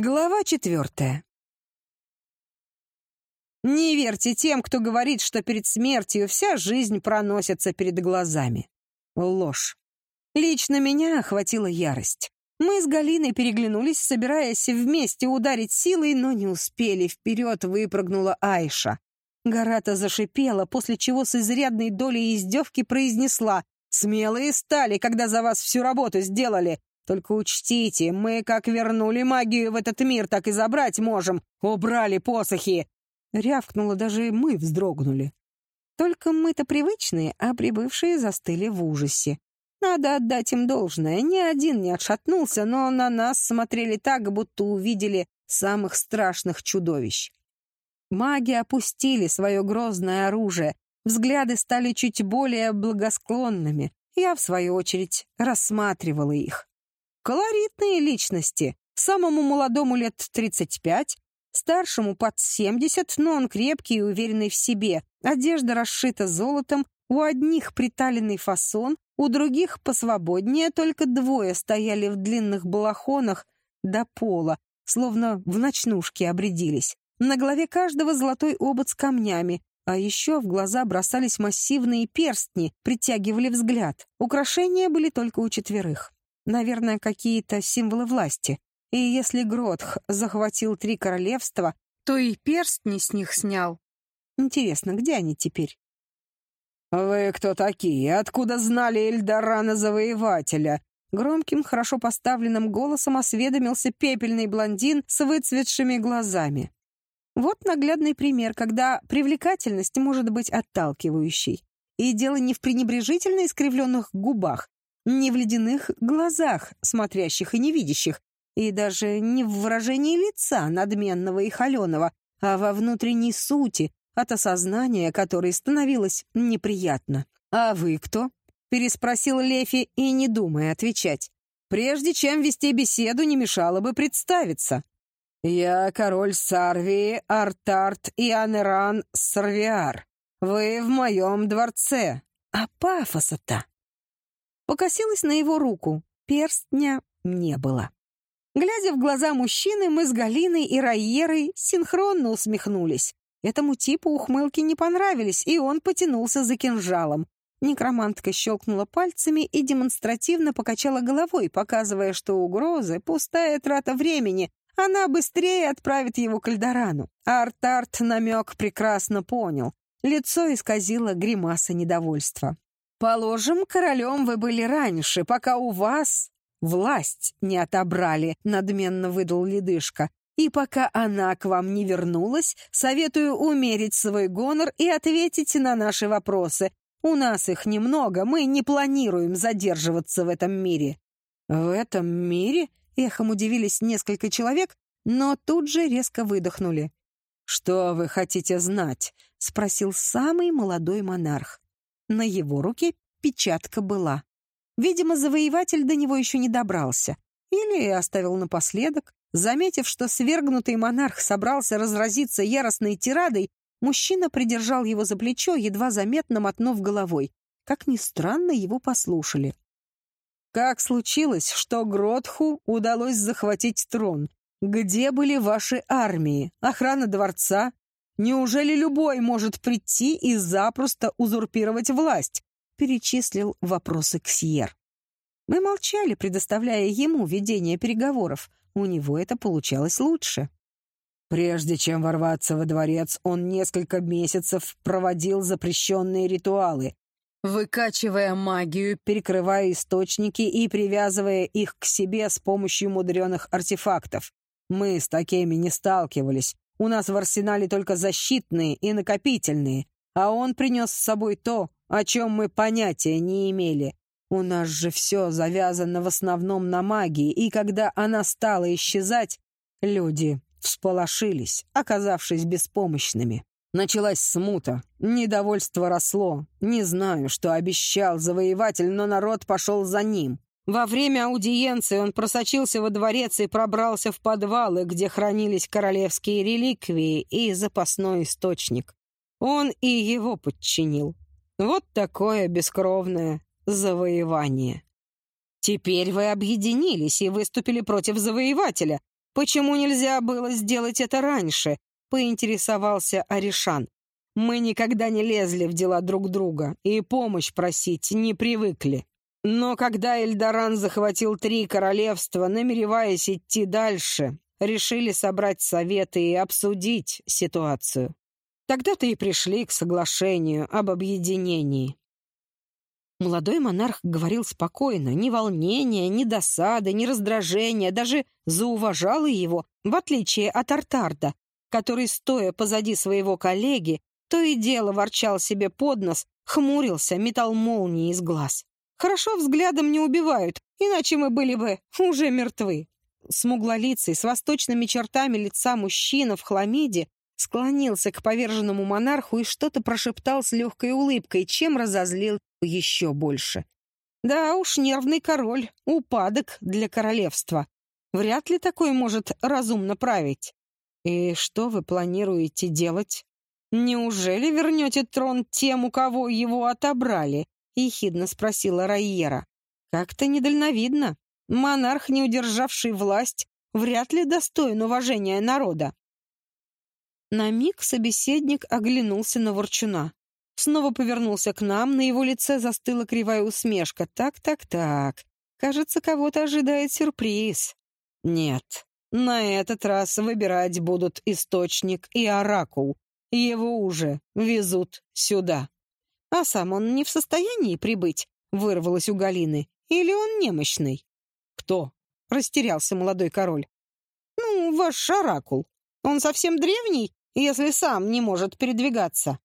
Глава четвертая. Не верьте тем, кто говорит, что перед смертью вся жизнь проносится перед глазами. Ложь. Лично меня охватила ярость. Мы с Галиной переглянулись, собираясь вместе ударить силой, но не успели. Вперед выпрыгнула Айша. Гарата зашипела, после чего с изрядной долей издевки произнесла «Смелые стали, когда за вас всю работу сделали. Только учтите, мы как вернули магию в этот мир, так и забрать можем. Убрали посохи!» Рявкнуло, даже мы вздрогнули. Только мы-то привычные, а прибывшие застыли в ужасе. Надо отдать им должное. Ни один не отшатнулся, но на нас смотрели так, будто увидели самых страшных чудовищ. Маги опустили свое грозное оружие, взгляды стали чуть более благосклонными. Я, в свою очередь, рассматривала их. Колоритные личности. Самому молодому лет 35, старшему под 70, но он крепкий и уверенный в себе. Одежда расшита золотом, у одних приталенный фасон, у других посвободнее, только двое стояли в длинных балахонах до пола, словно в ночнушке обрядились. На голове каждого золотой обод с камнями, а еще в глаза бросались массивные перстни, притягивали взгляд. Украшения были только у четверых. Наверное, какие-то символы власти. И если Гротх захватил три королевства, то и перстни с них снял. Интересно, где они теперь? «Вы кто такие? Откуда знали Эльдорана Завоевателя?» Громким, хорошо поставленным голосом осведомился пепельный блондин с выцветшими глазами. Вот наглядный пример, когда привлекательность может быть отталкивающей. И дело не в пренебрежительно искривленных губах, не в ледяных глазах, смотрящих и невидящих, и даже не в выражении лица надменного и холеного, а во внутренней сути, от осознания которой становилось неприятно. «А вы кто?» — переспросил Лефи и не думая отвечать. «Прежде чем вести беседу, не мешало бы представиться». «Я король Сарвии, Артарт и Анеран Сарвиар. Вы в моем дворце. А пафоса-то?» Покосилась на его руку. Перстня не было. Глядя в глаза мужчины, мы с Галиной и Райерой синхронно усмехнулись. Этому типу ухмылки не понравились, и он потянулся за кинжалом. Некромантка щелкнула пальцами и демонстративно покачала головой, показывая, что угрозы — пустая трата времени. Она быстрее отправит его к Эльдорану. Артарт намек прекрасно понял. Лицо исказило гримаса недовольства. Положим, королем вы были раньше, пока у вас власть не отобрали, надменно выдал ледышка. И пока она к вам не вернулась, советую умерить свой гонор и ответить на наши вопросы. У нас их немного, мы не планируем задерживаться в этом мире». «В этом мире?» — эхом удивились несколько человек, но тут же резко выдохнули. «Что вы хотите знать?» — спросил самый молодой монарх. На его руке печатка была. Видимо, завоеватель до него еще не добрался. Или оставил напоследок. Заметив, что свергнутый монарх собрался разразиться яростной тирадой, мужчина придержал его за плечо, едва заметно мотнув головой. Как ни странно, его послушали. «Как случилось, что Гротху удалось захватить трон? Где были ваши армии? Охрана дворца? Неужели любой может прийти и запросто узурпировать власть?» перечислил вопросы Ксьер. Мы молчали, предоставляя ему ведение переговоров. У него это получалось лучше. Прежде чем ворваться во дворец, он несколько месяцев проводил запрещенные ритуалы, выкачивая магию, перекрывая источники и привязывая их к себе с помощью мудреных артефактов. Мы с такими не сталкивались, у нас в арсенале только защитные и накопительные, а он принес с собой то, о чем мы понятия не имели. У нас же все завязано в основном на магии, и когда она стала исчезать, люди всполошились, оказавшись беспомощными. Началась смута, недовольство росло. Не знаю, что обещал завоеватель, но народ пошел за ним. Во время аудиенции он просочился во дворец и пробрался в подвалы, где хранились королевские реликвии и запасной источник. Он и его подчинил. Вот такое бескровное завоевание. Теперь вы объединились и выступили против завоевателя. Почему нельзя было сделать это раньше?» — поинтересовался Аришан. «Мы никогда не лезли в дела друг друга и помощь просить не привыкли. Но когда Эльдоран захватил три королевства, намереваясь идти дальше, решили собрать советы и обсудить ситуацию. Тогда-то и пришли к соглашению об объединении. Молодой монарх говорил спокойно, ни волнения, ни досады, ни раздражения, даже зауважал его, в отличие от Артарда, который, стоя позади своего коллеги, то и дело ворчал себе под нос, хмурился, метал молнии из глаз. Хорошо взглядом не убивают, иначе мы были бы уже мертвы. Смуглолицый, с восточными чертами лица мужчина в хламиде склонился к поверженному монарху и что-то прошептал с легкой улыбкой, чем разозлил еще больше. Да уж, нервный король, упадок для королевства. Вряд ли такой может разумно править. И что вы планируете делать? Неужели вернете трон тем, у кого его отобрали? Ехидно спросила Райера. Как-то недальновидно. Монарх, не удержавший власть, вряд ли достоин уважения народа. На миг собеседник оглянулся на Ворчуна. Снова повернулся к нам, на его лице застыла кривая усмешка. «Так-так-так, кажется, кого-то ожидает сюрприз». «Нет, на этот раз выбирать будут источник и оракул. Его уже везут сюда». «А сам он не в состоянии прибыть?» — вырвалось у Галины. «Или он немощный?» «Кто?» — растерялся молодой король. «Ну, ваш оракул. Он совсем древний если сам не может передвигаться.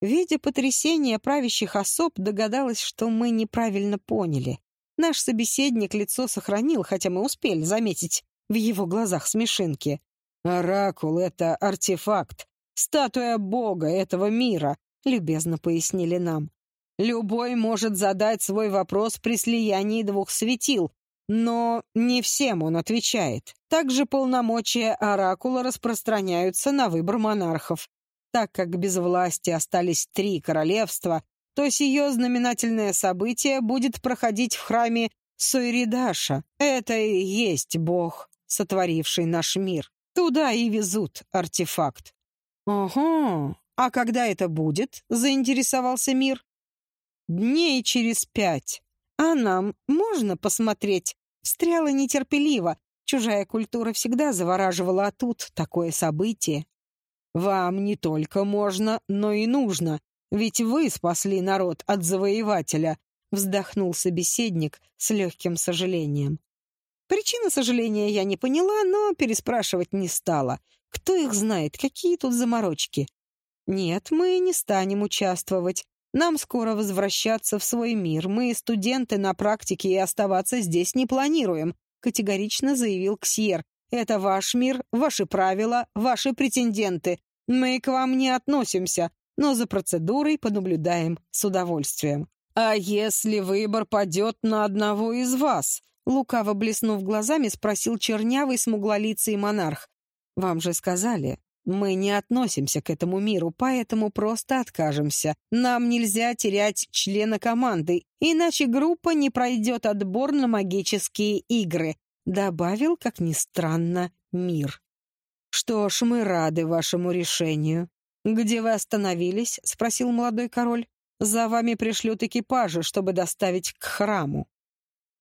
Видя потрясение правящих особ, догадалась, что мы неправильно поняли. Наш собеседник лицо сохранил, хотя мы успели заметить в его глазах смешинки. «Оракул — это артефакт, статуя бога этого мира», — любезно пояснили нам. «Любой может задать свой вопрос при слиянии двух светил, но не всем он отвечает. Также полномочия оракула распространяются на выбор монархов. Так как без власти остались три королевства, то сие знаменательное событие будет проходить в храме Сойридаша. Это и есть бог, сотворивший наш мир. Туда и везут артефакт. «Ого! А когда это будет?» — заинтересовался мир. «Дней через пять. А нам можно посмотреть?» Встряла нетерпеливо. Чужая культура всегда завораживала, а тут такое событие. «Вам не только можно, но и нужно, ведь вы спасли народ от завоевателя», вздохнул собеседник с легким сожалением. Причины сожаления я не поняла, но переспрашивать не стала. Кто их знает, какие тут заморочки? Нет, мы не станем участвовать. Нам скоро возвращаться в свой мир. Мы, студенты на практике, и оставаться здесь не планируем», — категорично заявил Ксьер. «Это ваш мир, ваши правила, ваши претенденты. Мы к вам не относимся, но за процедурой понаблюдаем с удовольствием». «А если выбор падет на одного из вас?» Лукаво блеснув глазами, спросил чернявый смуглолицый монарх. «Вам же сказали, мы не относимся к этому миру, поэтому просто откажемся. Нам нельзя терять члена команды, иначе группа не пройдет отбор на магические игры», добавил, как ни странно, мир. «Что ж, мы рады вашему решению». «Где вы остановились?» — спросил молодой король. «За вами пришлют экипажи, чтобы доставить к храму».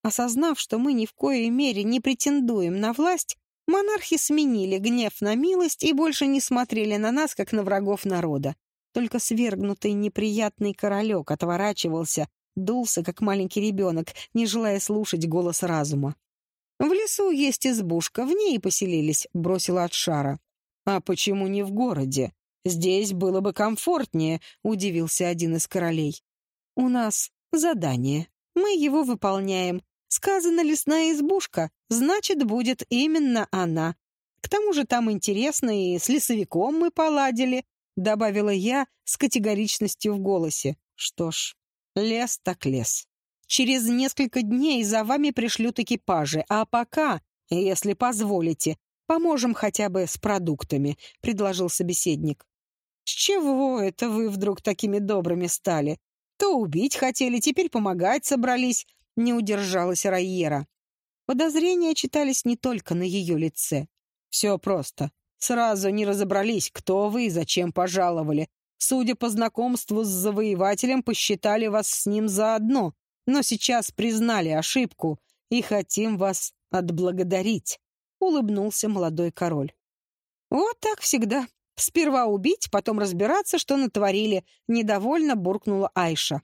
Осознав, что мы ни в коей мере не претендуем на власть, Монархи сменили гнев на милость и больше не смотрели на нас, как на врагов народа. Только свергнутый неприятный королек отворачивался, дулся, как маленький ребенок, не желая слушать голос разума. «В лесу есть избушка, в ней поселились», — бросила от шара. «А почему не в городе? Здесь было бы комфортнее», — удивился один из королей. «У нас задание. Мы его выполняем. Сказано «лесная избушка», значит, будет именно она. К тому же там интересно, и с лесовиком мы поладили», — добавила я с категоричностью в голосе. «Что ж, лес так лес. Через несколько дней за вами пришлют экипажи, а пока, если позволите, поможем хотя бы с продуктами», — предложил собеседник. «С чего это вы вдруг такими добрыми стали? То убить хотели, теперь помогать собрались», не удержалась Райера. Подозрения читались не только на ее лице. Все просто. Сразу не разобрались, кто вы и зачем пожаловали. Судя по знакомству с завоевателем, посчитали вас с ним заодно, но сейчас признали ошибку и хотим вас отблагодарить», — улыбнулся молодой король. «Вот так всегда. Сперва убить, потом разбираться, что натворили», — недовольно буркнула Айша.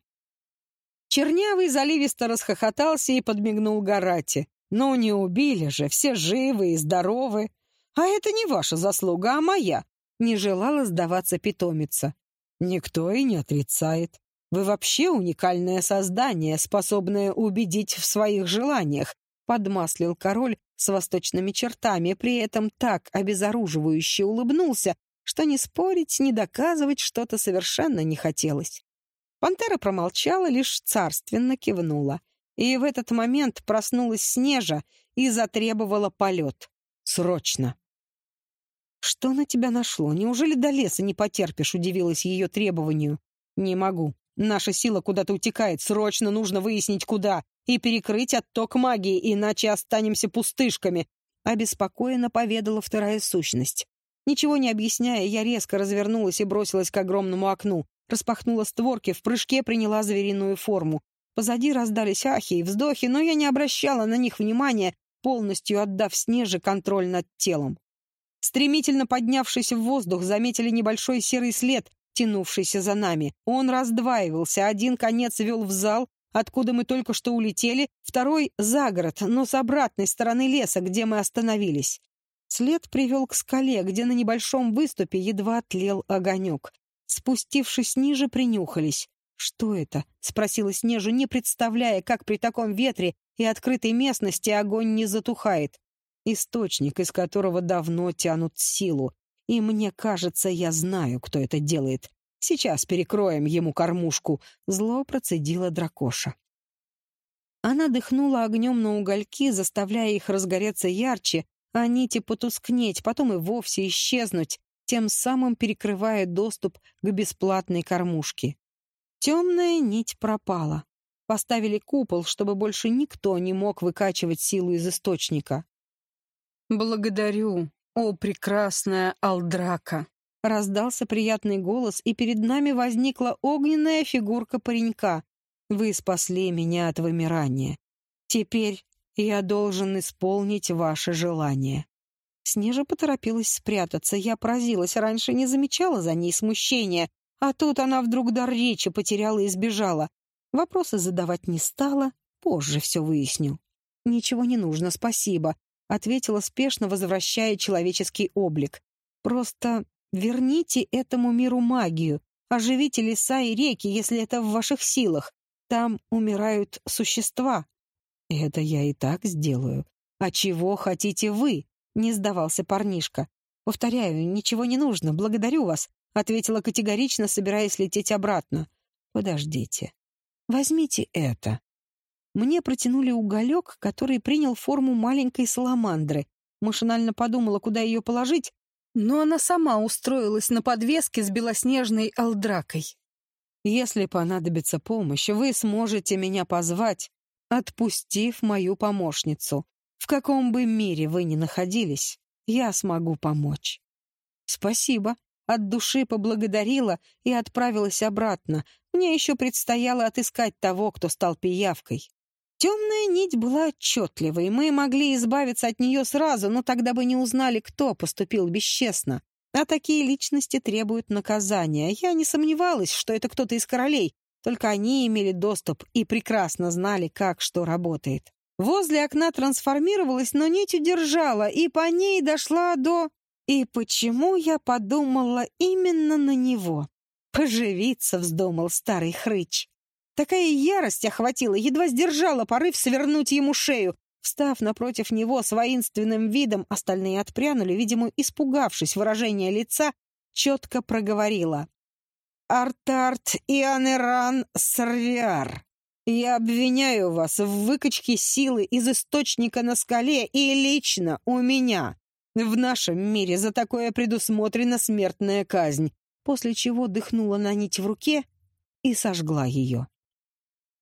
Чернявый заливисто расхохотался и подмигнул Гарати. «Ну, не убили же, все живы и здоровы. А это не ваша заслуга, а моя», — не желала сдаваться питомица. «Никто и не отрицает. Вы вообще уникальное создание, способное убедить в своих желаниях», — подмаслил король с восточными чертами, при этом так обезоруживающе улыбнулся, что ни спорить, ни доказывать что-то совершенно не хотелось. Пантера промолчала, лишь царственно кивнула. И в этот момент проснулась Снежа и затребовала полет. Срочно. «Что на тебя нашло? Неужели до леса не потерпишь?» — удивилась ее требованию. «Не могу. Наша сила куда-то утекает. Срочно нужно выяснить, куда. И перекрыть отток магии, иначе останемся пустышками», — обеспокоенно поведала вторая сущность. Ничего не объясняя, я резко развернулась и бросилась к огромному окну. Распахнула створки, в прыжке приняла звериную форму. Позади раздались ахи и вздохи, но я не обращала на них внимания, полностью отдав Снеже контроль над телом. Стремительно поднявшись в воздух, заметили небольшой серый след, тянувшийся за нами. Он раздваивался, один конец вел в зал, откуда мы только что улетели, второй — за город, но с обратной стороны леса, где мы остановились. След привел к скале, где на небольшом выступе едва тлел огонек. Спустившись ниже, принюхались. «Что это?» — спросила Снежа, не представляя, как при таком ветре и открытой местности огонь не затухает. Источник, из которого давно тянут силу. И мне кажется, я знаю, кто это делает. Сейчас перекроем ему кормушку. Зло процедила дракоша. Она дыхнула огнем на угольки, заставляя их разгореться ярче, а нити потускнеть, потом и вовсе исчезнуть, тем самым перекрывая доступ к бесплатной кормушке. Темная нить пропала. Поставили купол, чтобы больше никто не мог выкачивать силу из источника. «Благодарю, о прекрасная Алдрака!» Раздался приятный голос, и перед нами возникла огненная фигурка паренька. «Вы спасли меня от вымирания. Теперь я должен исполнить ваше желание». Снежа поторопилась спрятаться. Я поразилась, раньше не замечала за ней смущения, а тут она вдруг дар речи потеряла и сбежала. Вопросы задавать не стала, позже все выясню. «Ничего не нужно, спасибо», — ответила спешно, возвращая человеческий облик. «Просто верните этому миру магию, оживите леса и реки, если это в ваших силах. Там умирают существа». «Это я и так сделаю. А чего хотите вы?» Не сдавался парнишка. «Повторяю, ничего не нужно, благодарю вас», — ответила категорично, собираясь лететь обратно. «Подождите. Возьмите это». Мне протянули уголек, который принял форму маленькой саламандры. Машинально подумала, куда ее положить, но она сама устроилась на подвеске с белоснежной алдракой. «Если понадобится помощь, вы сможете меня позвать, отпустив мою помощницу. В каком бы мире вы ни находились, я смогу помочь. Спасибо. От души поблагодарила и отправилась обратно. Мне еще предстояло отыскать того, кто стал пиявкой. Темная нить была отчетливой, мы могли избавиться от нее сразу, но тогда бы не узнали, кто поступил бесчестно. А такие личности требуют наказания. Я не сомневалась, что это кто-то из королей, только они имели доступ и прекрасно знали, как что работает. Возле окна трансформировалась, но нить удержала, и по ней дошла до... И почему я подумала именно на него? Поживиться вздумал старый хрыч. Такая ярость охватила, едва сдержала порыв свернуть ему шею. Встав напротив него с воинственным видом, остальные отпрянули, видимо, испугавшись выражения лица, четко проговорила. «Артарт Ианеран Сарвиар». Я обвиняю вас в выкачке силы из источника на скале и лично у меня. В нашем мире за такое предусмотрена смертная казнь, после чего дыхнула на нить в руке и сожгла ее.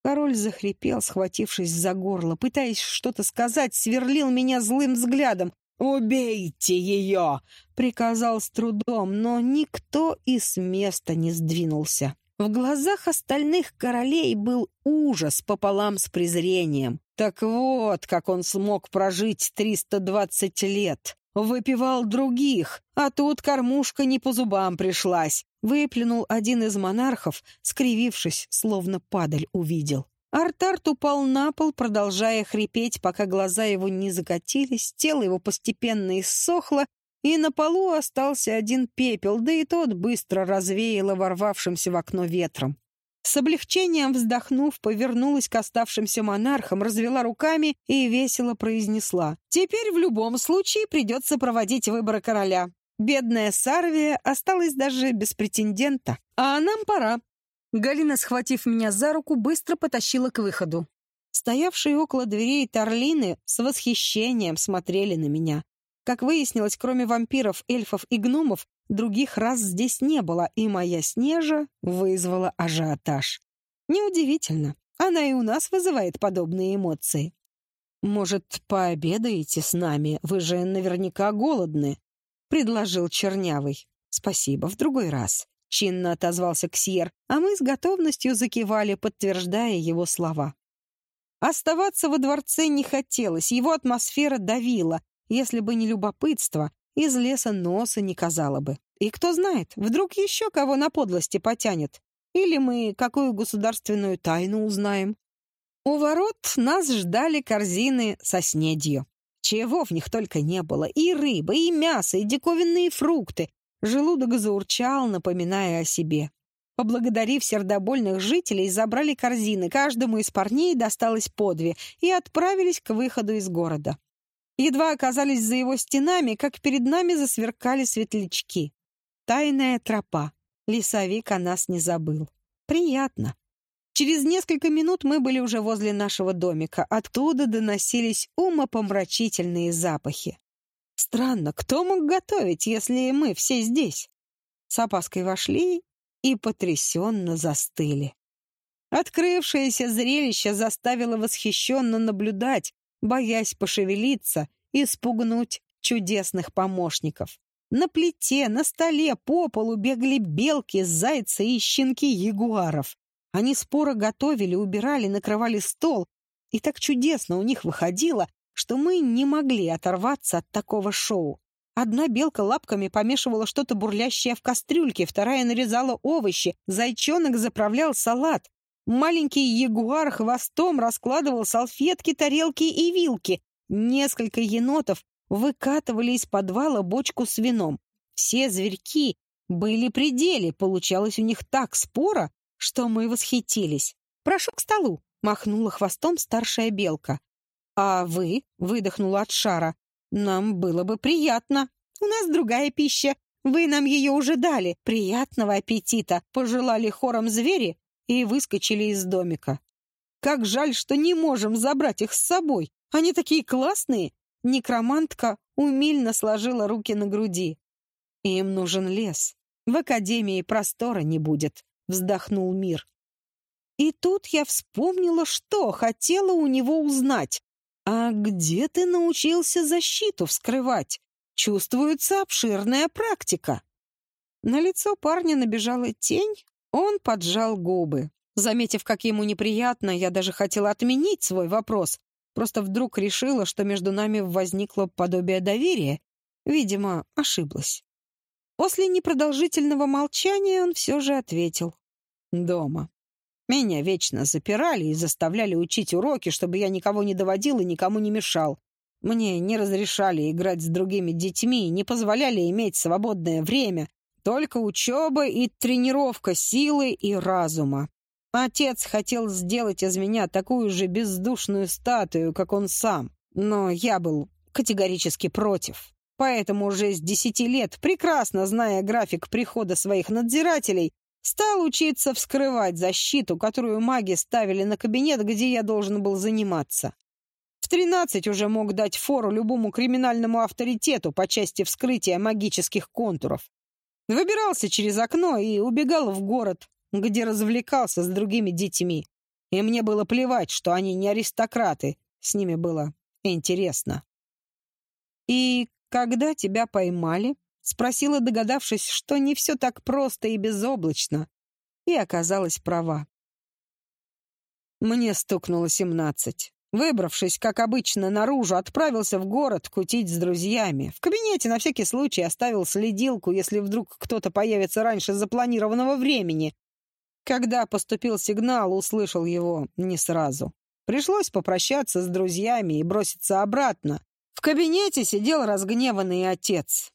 Король захрипел, схватившись за горло, пытаясь что-то сказать, сверлил меня злым взглядом. «Убейте ее!» — приказал с трудом, но никто и с места не сдвинулся. В глазах остальных королей был ужас пополам с презрением. Так вот, как он смог прожить 320 лет. Выпивал других, а тут кормушка не по зубам пришлась. Выплюнул один из монархов, скривившись, словно падаль увидел. Артарт упал на пол, продолжая хрипеть, пока глаза его не закатились, тело его постепенно иссохло, и на полу остался один пепел, да и тот быстро развеяло ворвавшимся в окно ветром. С облегчением вздохнув, повернулась к оставшимся монархам, развела руками и весело произнесла. «Теперь в любом случае придется проводить выборы короля. Бедная Сарвия осталась даже без претендента. А нам пора». Галина, схватив меня за руку, быстро потащила к выходу. Стоявшие около дверей Тарлины с восхищением смотрели на меня. Как выяснилось, кроме вампиров, эльфов и гномов, других раз здесь не было, и моя Снежа вызвала ажиотаж. Неудивительно, она и у нас вызывает подобные эмоции. «Может, пообедаете с нами? Вы же наверняка голодны», — предложил Чернявый. «Спасибо, в другой раз», — чинно отозвался Ксьер, а мы с готовностью закивали, подтверждая его слова. Оставаться во дворце не хотелось, его атмосфера давила, если бы не любопытство, из леса носа не казало бы. И кто знает, вдруг еще кого на подлости потянет. Или мы какую государственную тайну узнаем. У ворот нас ждали корзины со снедью. Чего в них только не было. И рыба, и мясо, и диковинные фрукты. Желудок заурчал, напоминая о себе. Поблагодарив сердобольных жителей, забрали корзины. Каждому из парней досталось по две и отправились к выходу из города. Едва оказались за его стенами, как перед нами засверкали светлячки. Тайная тропа. Лесовик о нас не забыл. Приятно. Через несколько минут мы были уже возле нашего домика. Оттуда доносились умопомрачительные запахи. Странно, кто мог готовить, если мы все здесь? С опаской вошли и потрясенно застыли. Открывшееся зрелище заставило восхищенно наблюдать, боясь пошевелиться и спугнуть чудесных помощников. На плите, на столе, по полу бегали белки, зайцы и щенки ягуаров. Они споро готовили, убирали, накрывали стол. И так чудесно у них выходило, что мы не могли оторваться от такого шоу. Одна белка лапками помешивала что-то бурлящее в кастрюльке, вторая нарезала овощи, зайчонок заправлял салат, Маленький ягуар хвостом раскладывал салфетки, тарелки и вилки. Несколько енотов выкатывали из подвала бочку с вином. Все зверьки были при деле, получалось у них так споро, что мы восхитились. «Прошу к столу», — махнула хвостом старшая белка. «А вы?» — выдохнула от шара. «Нам было бы приятно. У нас другая пища. Вы нам ее уже дали. Приятного аппетита!» — пожелали хором звери, и выскочили из домика. Как жаль, что не можем забрать их с собой. Они такие классные. Некромантка умильно сложила руки на груди. Им нужен лес. В академии простора не будет, вздохнул мир. И тут я вспомнила, что хотела у него узнать. А где ты научился защиту вскрывать? Чувствуется обширная практика. На лицо парня набежала тень, он поджал губы. Заметив, как ему неприятно, я даже хотела отменить свой вопрос. Просто вдруг решила, что между нами возникло подобие доверия. Видимо, ошиблась. После непродолжительного молчания он все же ответил. «Дома. Меня вечно запирали и заставляли учить уроки, чтобы я никого не доводил и никому не мешал. Мне не разрешали играть с другими детьми, не позволяли иметь свободное время, только учеба и тренировка силы и разума. Отец хотел сделать из меня такую же бездушную статую, как он сам, но я был категорически против. Поэтому уже с десяти лет, прекрасно зная график прихода своих надзирателей, стал учиться вскрывать защиту, которую маги ставили на кабинет, где я должен был заниматься. В тринадцать уже мог дать фору любому криминальному авторитету по части вскрытия магических контуров. Выбирался через окно и убегал в город, где развлекался с другими детьми. И мне было плевать, что они не аристократы. С ними было интересно. «И когда тебя поймали?» — спросила, догадавшись, что не все так просто и безоблачно. И оказалась права. Мне стукнуло семнадцать. Выбравшись, как обычно, наружу, отправился в город кутить с друзьями. В кабинете на всякий случай оставил следилку, если вдруг кто-то появится раньше запланированного времени. Когда поступил сигнал, услышал его не сразу. Пришлось попрощаться с друзьями и броситься обратно. В кабинете сидел разгневанный отец.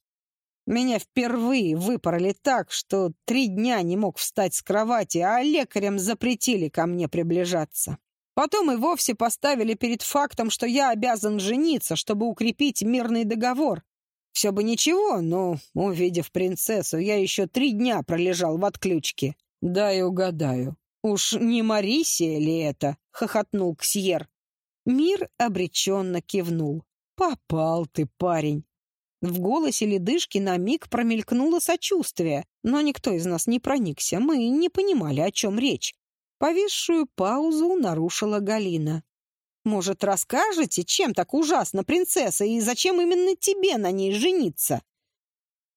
Меня впервые выпороли так, что три дня не мог встать с кровати, а лекарям запретили ко мне приближаться. Потом и вовсе поставили перед фактом, что я обязан жениться, чтобы укрепить мирный договор. Все бы ничего, но, увидев принцессу, я еще три дня пролежал в отключке. Да и угадаю. Уж не Марисия ли это? — хохотнул Ксьер. Мир обреченно кивнул. «Попал ты, парень!» В голосе ледышки на миг промелькнуло сочувствие, но никто из нас не проникся, мы не понимали, о чем речь. Повисшую паузу нарушила Галина. «Может, расскажете, чем так ужасно принцесса и зачем именно тебе на ней жениться?»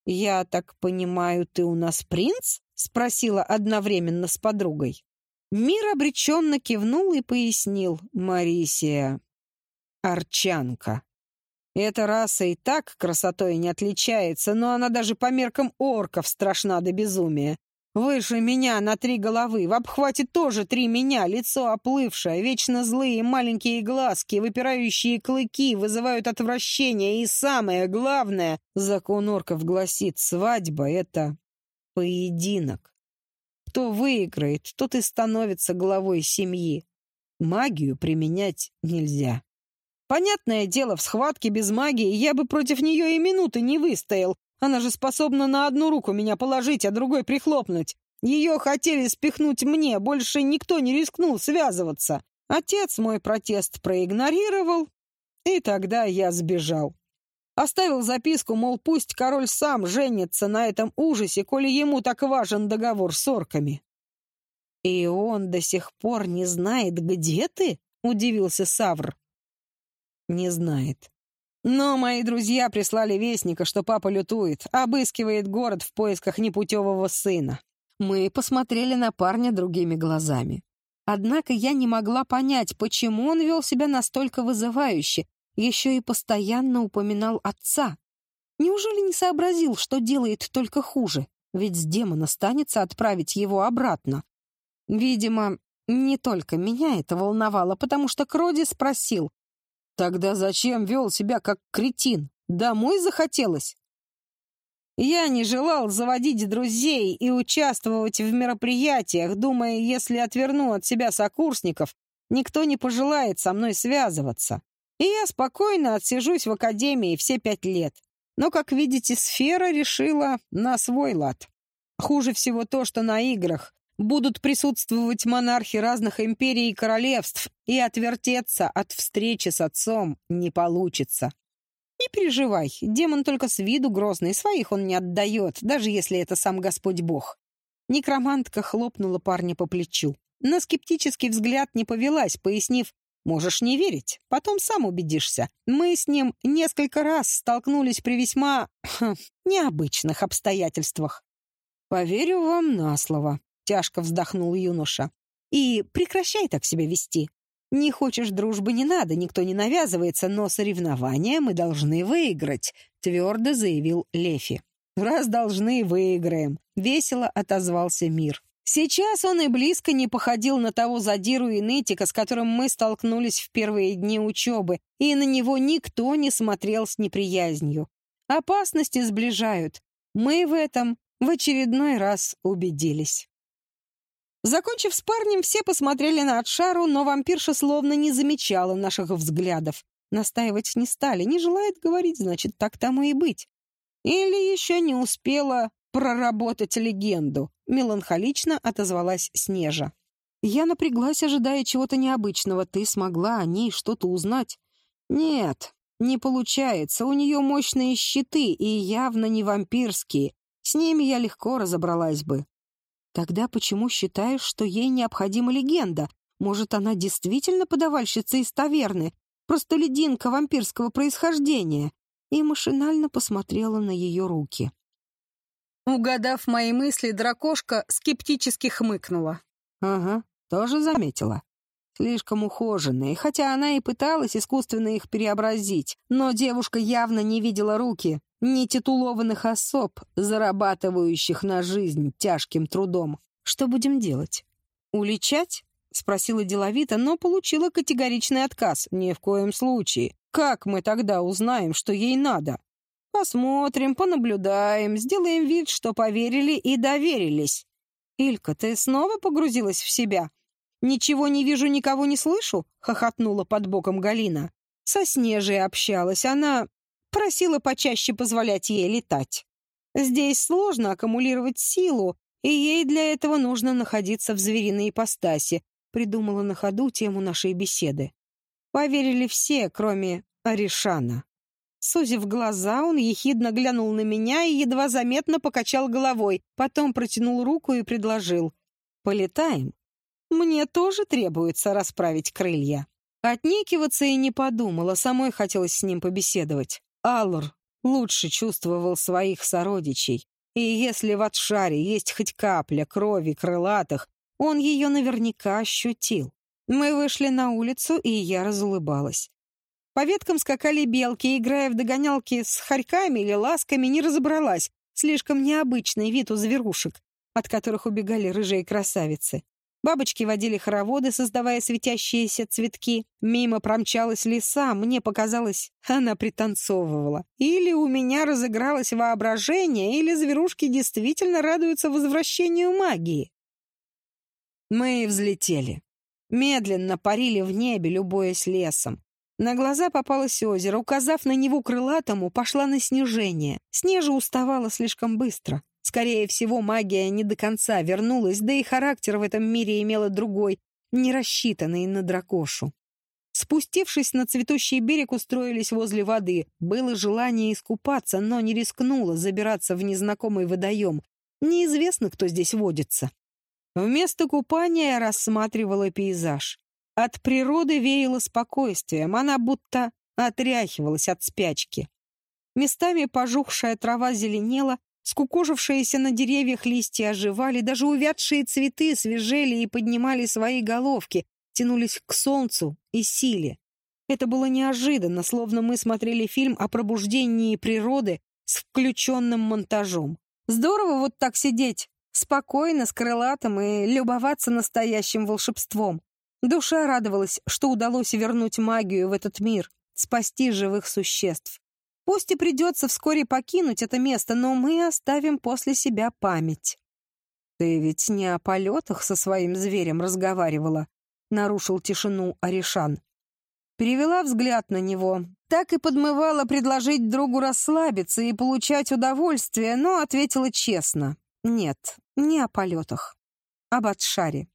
«Я так понимаю, ты у нас принц?» — спросила одновременно с подругой. Мир обреченно кивнул и пояснил. «Марисия, арчанка». Эта раса и так красотой не отличается, но она даже по меркам орков страшна до безумия. Выше меня на три головы, в обхвате тоже три меня, лицо оплывшее, вечно злые маленькие глазки, выпирающие клыки вызывают отвращение, и самое главное, закон орков гласит, свадьба — это поединок. Кто выиграет, тот и становится главой семьи. Магию применять нельзя. Понятное дело, в схватке без магии я бы против нее и минуты не выстоял. Она же способна на одну руку меня положить, а другой прихлопнуть. Ее хотели спихнуть мне, больше никто не рискнул связываться. Отец мой протест проигнорировал, и тогда я сбежал. Оставил записку, мол, пусть король сам женится на этом ужасе, коли ему так важен договор с орками. «И он до сих пор не знает, где ты?» — удивился Савр не знает. Но мои друзья прислали вестника, что папа лютует, обыскивает город в поисках непутевого сына. Мы посмотрели на парня другими глазами. Однако я не могла понять, почему он вел себя настолько вызывающе, еще и постоянно упоминал отца. Неужели не сообразил, что делает только хуже? Ведь с демона станется отправить его обратно. Видимо, не только меня это волновало, потому что Кроди спросил, Тогда зачем вел себя как кретин? Домой захотелось? Я не желал заводить друзей и участвовать в мероприятиях, думая, если отверну от себя сокурсников, никто не пожелает со мной связываться. И я спокойно отсижусь в академии все пять лет. Но, как видите, сфера решила на свой лад. Хуже всего то, что на играх будут присутствовать монархи разных империй и королевств, и отвертеться от встречи с отцом не получится. Не переживай, демон только с виду грозный, своих он не отдает, даже если это сам Господь Бог. Некромантка хлопнула парня по плечу. На скептический взгляд не повелась, пояснив, можешь не верить, потом сам убедишься. Мы с ним несколько раз столкнулись при весьма хм, необычных обстоятельствах. Поверю вам на слово, Тяжко вздохнул юноша. «И прекращай так себя вести. Не хочешь дружбы, не надо, никто не навязывается, но соревнования мы должны выиграть», — твердо заявил Лефи. «Раз должны, выиграем», — весело отозвался Мир. Сейчас он и близко не походил на того задиру и нытика, с которым мы столкнулись в первые дни учебы, и на него никто не смотрел с неприязнью. Опасности сближают. Мы в этом в очередной раз убедились. Закончив с парнем, все посмотрели на Отшару, но вампирша словно не замечала наших взглядов. Настаивать не стали, не желает говорить, значит, так тому и быть. Или еще не успела проработать легенду, меланхолично отозвалась Снежа. Я напряглась, ожидая чего-то необычного. Ты смогла о ней что-то узнать? Нет, не получается. У нее мощные щиты и явно не вампирские. С ними я легко разобралась бы. Тогда почему считаешь, что ей необходима легенда? Может, она действительно подавальщица из таверны, простолюдинка вампирского происхождения, и машинально посмотрела на ее руки. Угадав мои мысли, дракошка скептически хмыкнула. «Ага, тоже заметила. Слишком ухоженные, хотя она и пыталась искусственно их преобразить, но девушка явно не видела руки, ни титулованных особ, зарабатывающих на жизнь тяжким трудом. Что будем делать? Уличать? Спросила деловито, но получила категоричный отказ. Ни в коем случае. Как мы тогда узнаем, что ей надо? Посмотрим, понаблюдаем, сделаем вид, что поверили и доверились. Илька, ты снова погрузилась в себя? «Ничего не вижу, никого не слышу?» — хохотнула под боком Галина. Со Снежей общалась. Она просила почаще позволять ей летать. Здесь сложно аккумулировать силу, и ей для этого нужно находиться в звериной ипостаси, придумала на ходу тему нашей беседы. Поверили все, кроме Аришана. Сузив глаза, он ехидно глянул на меня и едва заметно покачал головой, потом протянул руку и предложил. «Полетаем?» Мне тоже требуется расправить крылья. Отнекиваться и не подумала, самой хотелось с ним побеседовать. Аллур лучше чувствовал своих сородичей, и если в Атшаре есть хоть капля крови крылатых, он ее наверняка ощутил. Мы вышли на улицу, и я разулыбалась. По веткам скакали белки, играя в догонялки с хорьками или ласками, не разобралась. Слишком необычный вид у зверушек, от которых убегали рыжие красавицы. Бабочки водили хороводы, создавая светящиеся цветки. Мимо промчалась лиса, мне показалось, она пританцовывала. Или у меня разыгралось воображение, или зверушки действительно радуются возвращению магии. Мы взлетели. Медленно парили в небе, любуясь лесом. На глаза попалось озеро. Указав на него крылатому, пошла на снижение. Снежа уставала слишком быстро. Скорее всего, магия не до конца вернулась, да и характер в этом мире имела другой, не рассчитанный на дракошу. Спустившись на цветущий берег, устроились возле воды. Было желание искупаться, но не рискнула забираться в незнакомый водоем. Неизвестно, кто здесь водится. Вместо купания рассматривала пейзаж. От природы веяло спокойствием, она будто отряхивалась от спячки. Местами пожухшая трава зеленела, Скукожившиеся на деревьях листья оживали, даже увядшие цветы свежели и поднимали свои головки, тянулись к солнцу и силе. Это было неожиданно, словно мы смотрели фильм о пробуждении природы с включенным монтажом. Здорово вот так сидеть, спокойно, с крылатым и любоваться настоящим волшебством. Душа радовалась, что удалось вернуть магию в этот мир, спасти живых существ. Пусть и придется вскоре покинуть это место, но мы оставим после себя память. Ты ведь не о полетах со своим зверем разговаривала, нарушил тишину Аришан. Перевела взгляд на него. Так и подмывала предложить другу расслабиться и получать удовольствие, но ответила честно. Нет, не о полетах. Об Атшаре.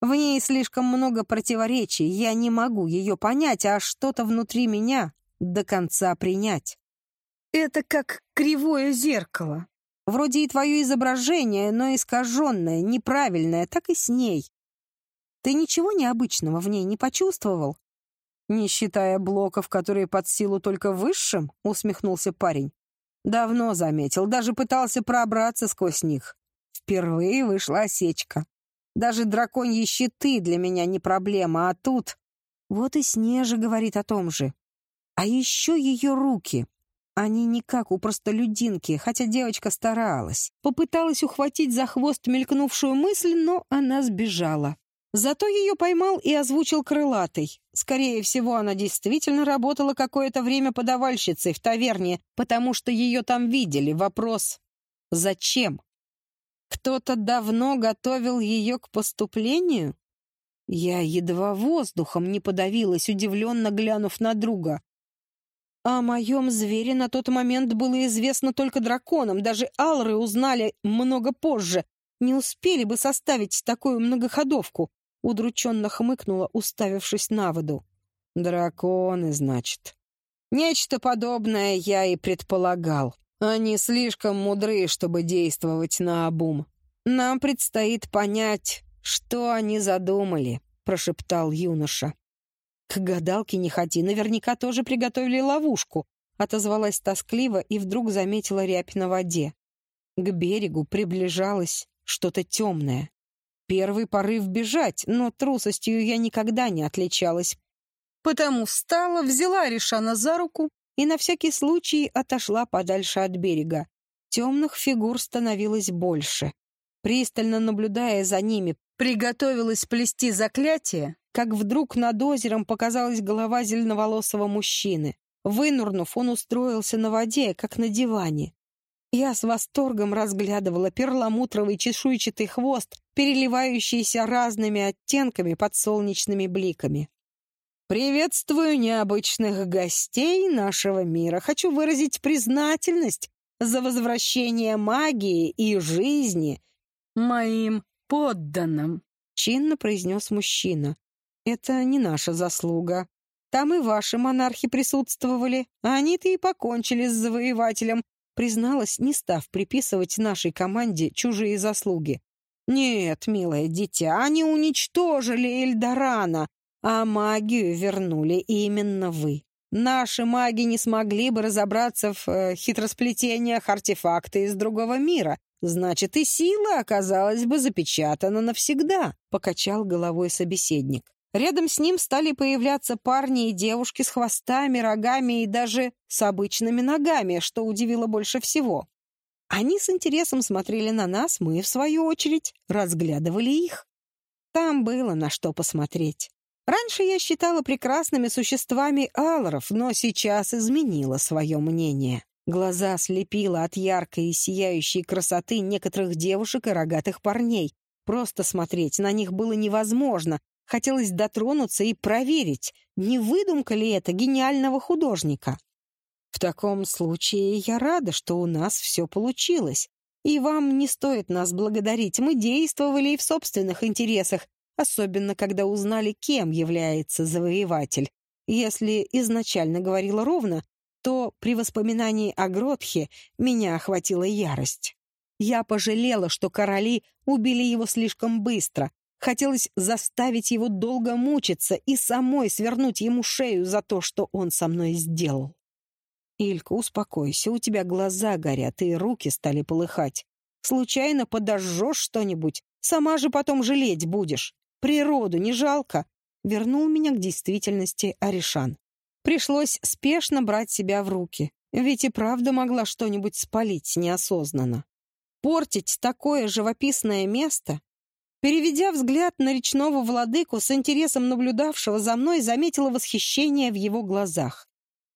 В ней слишком много противоречий, я не могу ее понять, а что-то внутри меня до конца принять. Это как кривое зеркало. Вроде и твое изображение, но искаженное, неправильное, так и с ней. Ты ничего необычного в ней не почувствовал? Не считая блоков, которые под силу только высшим, усмехнулся парень. Давно заметил, даже пытался пробраться сквозь них. Впервые вышла осечка. Даже драконьи щиты для меня не проблема, а тут... Вот и Снежа говорит о том же. А еще ее руки. Они не как у простолюдинки, хотя девочка старалась. Попыталась ухватить за хвост мелькнувшую мысль, но она сбежала. Зато ее поймал и озвучил крылатый. Скорее всего, она действительно работала какое-то время подавальщицей в таверне, потому что ее там видели. Вопрос «Зачем?» Кто-то давно готовил ее к поступлению? Я едва воздухом не подавилась, удивленно глянув на друга. О моем звере на тот момент было известно только драконам, даже алры узнали много позже. Не успели бы составить такую многоходовку, удрученно хмыкнула, уставившись на воду. Драконы, значит. Нечто подобное я и предполагал. Они слишком мудры, чтобы действовать на обум. Нам предстоит понять, что они задумали. — прошептал юноша. «К гадалке не ходи, наверняка тоже приготовили ловушку», — отозвалась тоскливо и вдруг заметила рябь на воде. К берегу приближалось что-то темное. Первый порыв бежать, но трусостью я никогда не отличалась. Потому встала, взяла Ришана за руку и на всякий случай отошла подальше от берега. Темных фигур становилось больше. Пристально наблюдая за ними, приготовилась плести заклятие, как вдруг над озером показалась голова зеленоволосого мужчины. Вынурнув, он устроился на воде, как на диване. Я с восторгом разглядывала перламутровый чешуйчатый хвост, переливающийся разными оттенками под солнечными бликами. «Приветствую необычных гостей нашего мира. Хочу выразить признательность за возвращение магии и жизни моим подданным», — чинно произнес мужчина. «Это не наша заслуга. Там и ваши монархи присутствовали, а они-то и покончили с завоевателем, призналась, не став приписывать нашей команде чужие заслуги. «Нет, милое дитя, они уничтожили Эльдорана, а магию вернули именно вы. Наши маги не смогли бы разобраться в э, хитросплетениях артефакта из другого мира. Значит, и сила оказалась бы запечатана навсегда», — покачал головой собеседник. Рядом с ним стали появляться парни и девушки с хвостами, рогами и даже с обычными ногами, что удивило больше всего. Они с интересом смотрели на нас, мы, в свою очередь, разглядывали их. Там было на что посмотреть. Раньше я считала прекрасными существами аллоров, но сейчас изменила свое мнение. Глаза слепило от яркой и сияющей красоты некоторых девушек и рогатых парней. Просто смотреть на них было невозможно, Хотелось дотронуться и проверить, не выдумка ли это гениального художника. В таком случае я рада, что у нас все получилось. И вам не стоит нас благодарить. Мы действовали и в собственных интересах, особенно когда узнали, кем является завоеватель. Если изначально говорила ровно, то при воспоминании о Гротхе меня охватила ярость. Я пожалела, что короли убили его слишком быстро, Хотелось заставить его долго мучиться и самой свернуть ему шею за то, что он со мной сделал. «Илька, успокойся, у тебя глаза горят и руки стали полыхать. Случайно подожжешь что-нибудь, сама же потом жалеть будешь. Природу не жалко?» Вернул меня к действительности Аришан. Пришлось спешно брать себя в руки, ведь и правда могла что-нибудь спалить неосознанно. Портить такое живописное место Переведя взгляд на речного владыку, с интересом наблюдавшего за мной, заметила восхищение в его глазах.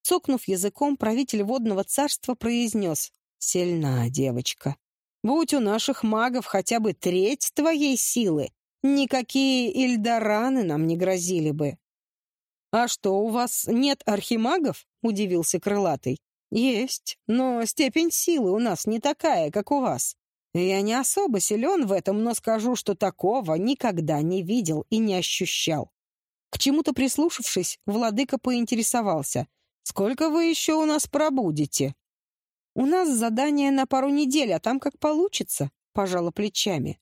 Цокнув языком, правитель водного царства произнес «Сильна девочка. Будь у наших магов хотя бы треть твоей силы, никакие Ильдораны нам не грозили бы». «А что, у вас нет архимагов?» — удивился крылатый. «Есть, но степень силы у нас не такая, как у вас. Я не особо силен в этом, но скажу, что такого никогда не видел и не ощущал. К чему-то прислушавшись, владыка поинтересовался. «Сколько вы еще у нас пробудете?» «У нас задание на пару недель, а там как получится», — пожала плечами.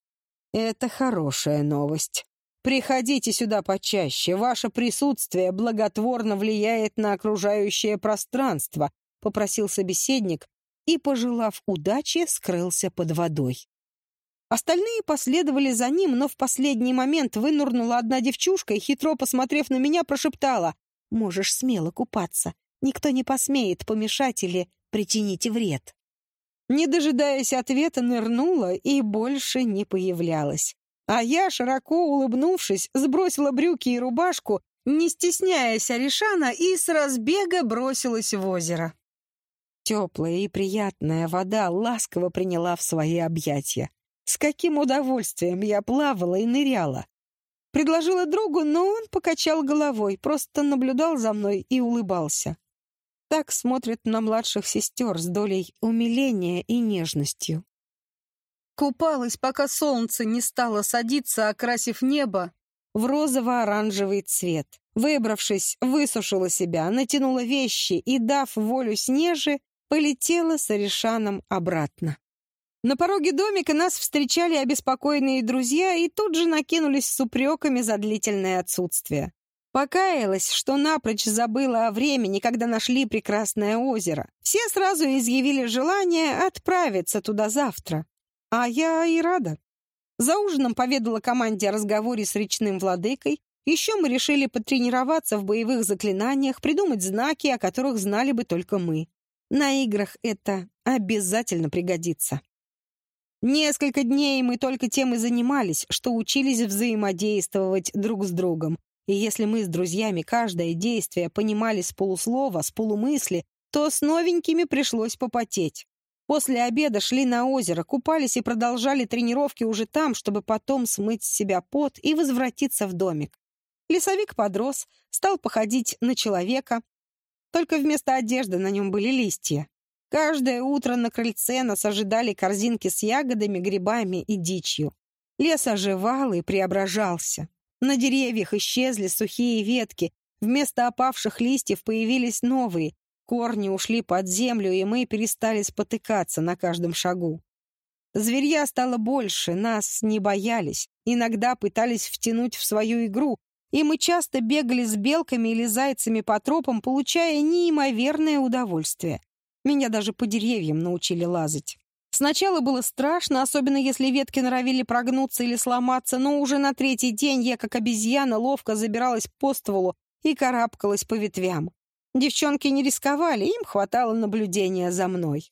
«Это хорошая новость. Приходите сюда почаще. Ваше присутствие благотворно влияет на окружающее пространство», — попросил собеседник, и, пожелав удачи, скрылся под водой. Остальные последовали за ним, но в последний момент вынурнула одна девчушка и, хитро посмотрев на меня, прошептала «Можешь смело купаться. Никто не посмеет помешать или причинить вред». Не дожидаясь ответа, нырнула и больше не появлялась. А я, широко улыбнувшись, сбросила брюки и рубашку, не стесняясь Аришана, и с разбега бросилась в озеро. Теплая и приятная вода ласково приняла в свои объятия. С каким удовольствием я плавала и ныряла. Предложила другу, но он покачал головой, просто наблюдал за мной и улыбался. Так смотрят на младших сестер с долей умиления и нежностью. Купалась, пока солнце не стало садиться, окрасив небо в розово-оранжевый цвет. Выбравшись, высушила себя, натянула вещи и, дав волю снеже, полетела с Аришаном обратно. На пороге домика нас встречали обеспокоенные друзья и тут же накинулись с упреками за длительное отсутствие. Покаялась, что напрочь забыла о времени, когда нашли прекрасное озеро. Все сразу изъявили желание отправиться туда завтра. А я и рада. За ужином поведала команде о разговоре с речным владыкой. Еще мы решили потренироваться в боевых заклинаниях, придумать знаки, о которых знали бы только мы. На играх это обязательно пригодится. Несколько дней мы только тем и занимались, что учились взаимодействовать друг с другом. И если мы с друзьями каждое действие понимали с полуслова, с полумысли, то с новенькими пришлось попотеть. После обеда шли на озеро, купались и продолжали тренировки уже там, чтобы потом смыть с себя пот и возвратиться в домик. Лесовик подрос, стал походить на человека, только вместо одежды на нем были листья. Каждое утро на крыльце нас ожидали корзинки с ягодами, грибами и дичью. Лес оживал и преображался. На деревьях исчезли сухие ветки, вместо опавших листьев появились новые, корни ушли под землю, и мы перестали спотыкаться на каждом шагу. Зверья стало больше, нас не боялись, иногда пытались втянуть в свою игру, и мы часто бегали с белками или зайцами по тропам, получая неимоверное удовольствие. Меня даже по деревьям научили лазать. Сначала было страшно, особенно если ветки норовили прогнуться или сломаться, но уже на третий день я, как обезьяна, ловко забиралась по стволу и карабкалась по ветвям. Девчонки не рисковали, им хватало наблюдения за мной.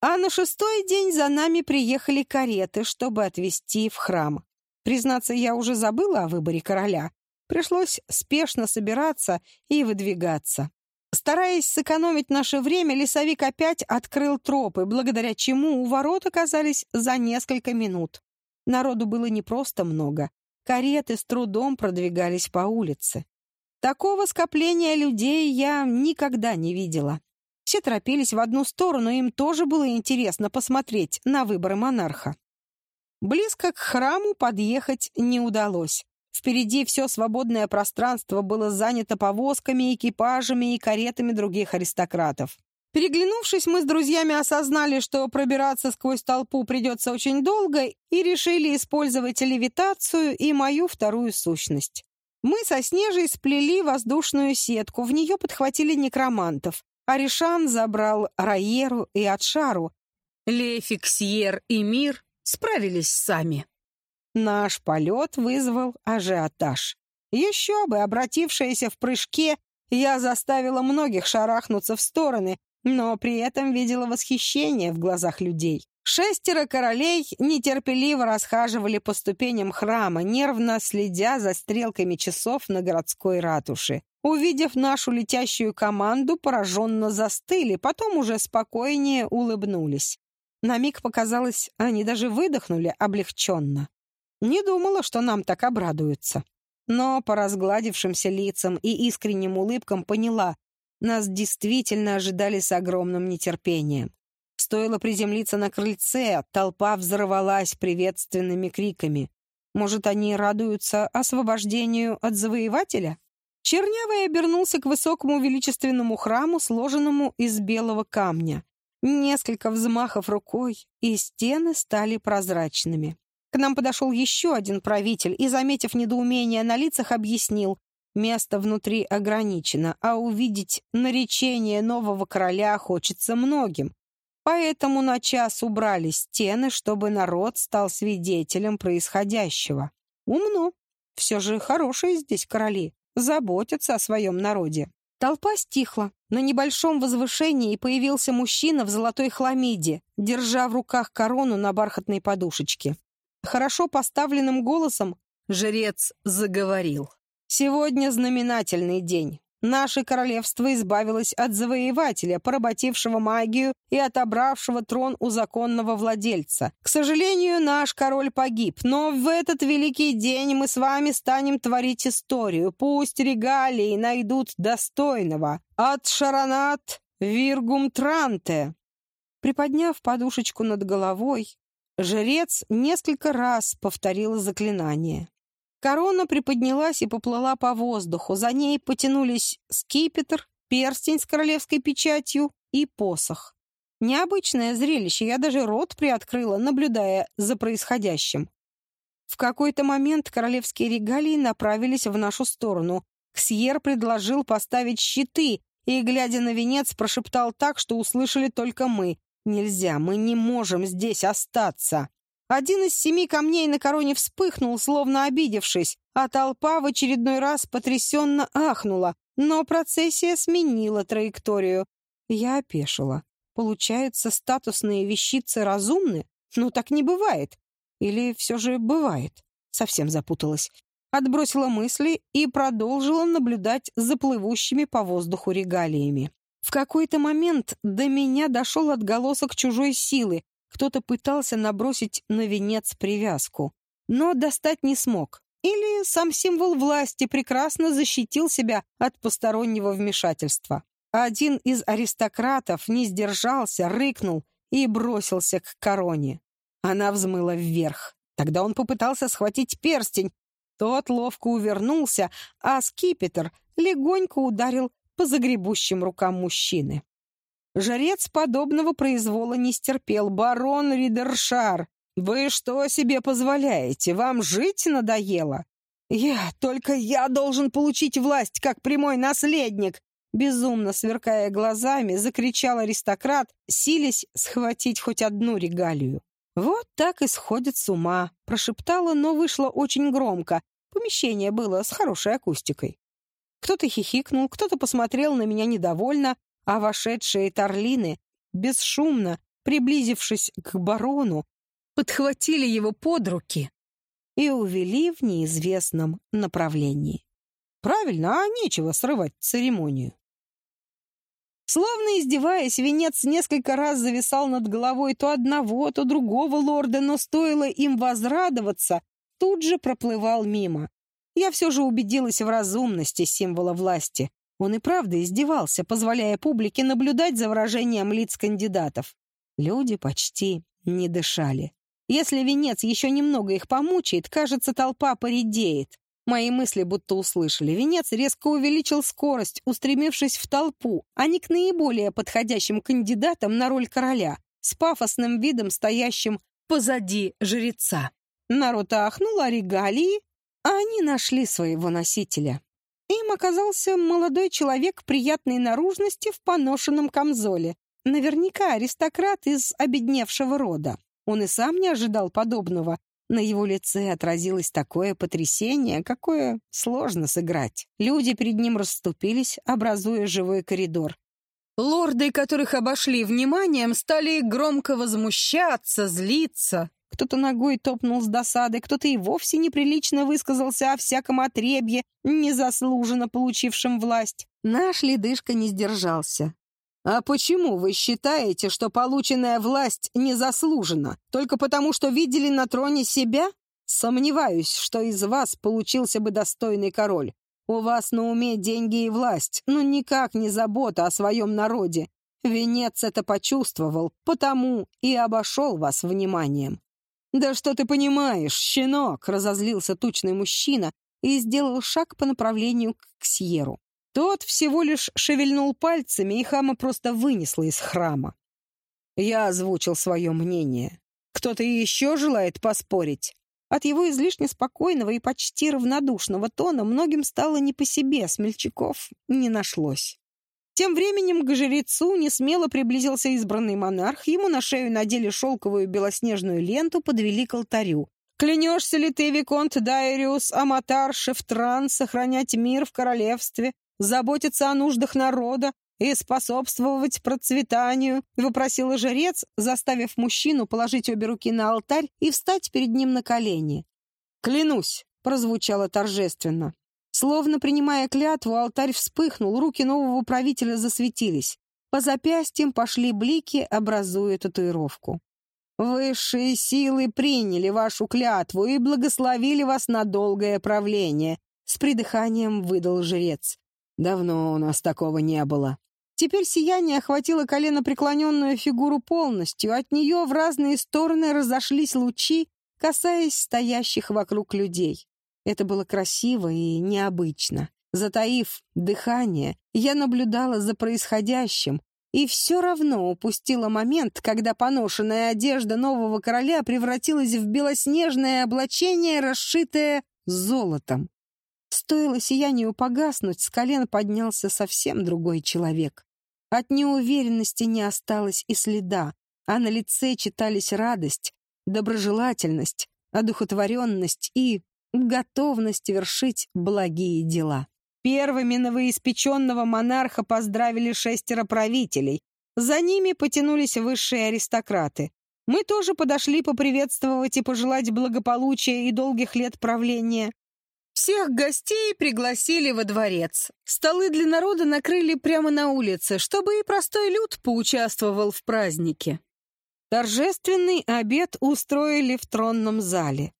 А на шестой день за нами приехали кареты, чтобы отвезти в храм. Признаться, я уже забыла о выборе короля. Пришлось спешно собираться и выдвигаться. Стараясь сэкономить наше время, лесовик опять открыл тропы, благодаря чему у ворот оказались за несколько минут. Народу было не просто много. Кареты с трудом продвигались по улице. Такого скопления людей я никогда не видела. Все торопились в одну сторону, им тоже было интересно посмотреть на выборы монарха. Близко к храму подъехать не удалось. Впереди все свободное пространство было занято повозками, экипажами и каретами других аристократов. Переглянувшись, мы с друзьями осознали, что пробираться сквозь толпу придется очень долго, и решили использовать левитацию и мою вторую сущность. Мы со Снежей сплели воздушную сетку, в нее подхватили некромантов. Аришан забрал Раеру и Атшару. Лефик, Сьер и Мир справились сами. Наш полет вызвал ажиотаж. Еще бы, обратившаяся в прыжке, я заставила многих шарахнуться в стороны, но при этом видела восхищение в глазах людей. Шестеро королей нетерпеливо расхаживали по ступеням храма, нервно следя за стрелками часов на городской ратуше. Увидев нашу летящую команду, пораженно застыли, потом уже спокойнее улыбнулись. На миг показалось, они даже выдохнули облегченно. Не думала, что нам так обрадуются. Но по разгладившимся лицам и искренним улыбкам поняла, нас действительно ожидали с огромным нетерпением. Стоило приземлиться на крыльце, толпа взорвалась приветственными криками. Может, они радуются освобождению от завоевателя? Чернявый обернулся к высокому величественному храму, сложенному из белого камня. Несколько взмахов рукой, и стены стали прозрачными. К нам подошел еще один правитель и, заметив недоумение на лицах, объяснил, место внутри ограничено, а увидеть наречение нового короля хочется многим. Поэтому на час убрали стены, чтобы народ стал свидетелем происходящего. Умно. Все же хорошие здесь короли, заботятся о своем народе. Толпа стихла. На небольшом возвышении появился мужчина в золотой хламиде, держа в руках корону на бархатной подушечке. Хорошо поставленным голосом жрец заговорил. «Сегодня знаменательный день. Наше королевство избавилось от завоевателя, поработившего магию и отобравшего трон у законного владельца. К сожалению, наш король погиб, но в этот великий день мы с вами станем творить историю. Пусть регалии найдут достойного. От Шаранат Виргум Транте». Приподняв подушечку над головой, Жрец несколько раз повторил заклинание. Корона приподнялась и поплыла по воздуху. За ней потянулись скипетр, перстень с королевской печатью и посох. Необычное зрелище, я даже рот приоткрыла, наблюдая за происходящим. В какой-то момент королевские регалии направились в нашу сторону. Ксьер предложил поставить щиты и, глядя на венец, прошептал так, что услышали только мы. «Нельзя, мы не можем здесь остаться». Один из семи камней на короне вспыхнул, словно обидевшись, а толпа в очередной раз потрясенно ахнула, но процессия сменила траекторию. Я опешила. Получается, статусные вещицы разумны? Ну, так не бывает. Или все же бывает? Совсем запуталась. Отбросила мысли и продолжила наблюдать за плывущими по воздуху регалиями. В какой-то момент до меня дошел отголосок чужой силы, кто-то пытался набросить на венец привязку, но достать не смог. Или сам символ власти прекрасно защитил себя от постороннего вмешательства. Один из аристократов не сдержался, рыкнул и бросился к короне. Она взмыла вверх. Тогда он попытался схватить перстень. Тот ловко увернулся, а скипетр легонько ударил по загребущим рукам мужчины. Жрец подобного произвола не стерпел. «Барон Ридершар, вы что себе позволяете? Вам жить надоело?» «Я, только я должен получить власть, как прямой наследник!» Безумно сверкая глазами, закричал аристократ, силясь схватить хоть одну регалию. «Вот так и сходит с ума», — прошептала, но вышло очень громко. Помещение было с хорошей акустикой. Кто-то хихикнул, кто-то посмотрел на меня недовольно, а вошедшие Тарлины, бесшумно приблизившись к барону, подхватили его под руки и увели в неизвестном направлении. Правильно, а нечего срывать церемонию. Словно издеваясь, венец несколько раз зависал над головой то одного, то другого лорда, но стоило им возрадоваться, тут же проплывал мимо. Я все же убедилась в разумности символа власти. Он и правда издевался, позволяя публике наблюдать за выражением лиц кандидатов. Люди почти не дышали. Если венец еще немного их помучает, кажется, толпа поредеет. Мои мысли будто услышали. Венец резко увеличил скорость, устремившись в толпу, а не к наиболее подходящим кандидатам на роль короля, с пафосным видом, стоящим позади жреца. Народ ахнул о регалии, а они нашли своего носителя. Им оказался молодой человек приятной наружности в поношенном камзоле. Наверняка аристократ из обедневшего рода. Он и сам не ожидал подобного. На его лице отразилось такое потрясение, какое сложно сыграть. Люди перед ним расступились, образуя живой коридор. Лорды, которых обошли вниманием, стали громко возмущаться, злиться. Кто-то ногой топнул с досады, кто-то и вовсе неприлично высказался о всяком отребье, незаслуженно получившем власть. Наш ледышка не сдержался. «А почему вы считаете, что полученная власть незаслужена? Только потому, что видели на троне себя? Сомневаюсь, что из вас получился бы достойный король. У вас на уме деньги и власть, но никак не забота о своем народе. Венец это почувствовал, потому и обошел вас вниманием. «Да что ты понимаешь, щенок!» — разозлился тучный мужчина и сделал шаг по направлению к Ксьеру. Тот всего лишь шевельнул пальцами, и хама просто вынесла из храма. Я озвучил свое мнение. Кто-то еще желает поспорить? От его излишне спокойного и почти равнодушного тона многим стало не по себе, смельчаков не нашлось. Тем временем к жрецу несмело приблизился избранный монарх, ему на шею надели шелковую белоснежную ленту, подвели к алтарю. «Клянешься ли ты, Виконт Дайриус, Аматар, Шефтран, сохранять мир в королевстве, заботиться о нуждах народа и способствовать процветанию?» — выпросил жрец, заставив мужчину положить обе руки на алтарь и встать перед ним на колени. «Клянусь!» — прозвучало торжественно. Словно принимая клятву, алтарь вспыхнул, руки нового правителя засветились. По запястьям пошли блики, образуя татуировку. «Высшие силы приняли вашу клятву и благословили вас на долгое правление», — с придыханием выдал жрец. «Давно у нас такого не было». Теперь сияние охватило колено преклоненную фигуру полностью, от нее в разные стороны разошлись лучи, касаясь стоящих вокруг людей. Это было красиво и необычно. Затаив дыхание, я наблюдала за происходящим, И все равно упустила момент, когда поношенная одежда нового короля превратилась в белоснежное облачение, расшитое золотом. Стоило сиянию погаснуть, с колен поднялся совсем другой человек. От неуверенности не осталось и следа, а на лице читались радость, доброжелательность, одухотворенность и готовность вершить благие дела. Первыми новоиспеченного монарха поздравили шестеро правителей. За ними потянулись высшие аристократы. Мы тоже подошли поприветствовать и пожелать благополучия и долгих лет правления. Всех гостей пригласили во дворец. Столы для народа накрыли прямо на улице, чтобы и простой люд поучаствовал в празднике. Торжественный обед устроили в тронном зале.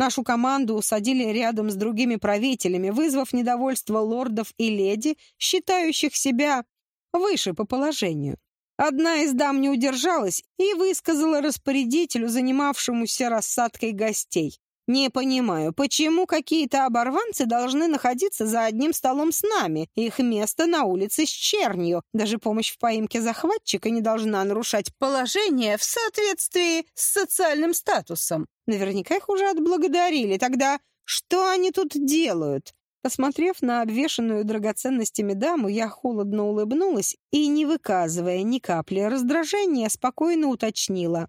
Нашу команду усадили рядом с другими правителями, вызвав недовольство лордов и леди, считающих себя выше по положению. Одна из дам не удержалась и высказала распорядителю, занимавшемуся рассадкой гостей. Не понимаю, почему какие-то оборванцы должны находиться за одним столом с нами? Их место на улице с чернью. Даже помощь в поимке захватчика не должна нарушать положение в соответствии с социальным статусом. Наверняка их уже отблагодарили. Тогда что они тут делают? Посмотрев на обвешанную драгоценностями даму, я холодно улыбнулась и, не выказывая ни капли раздражения, спокойно уточнила.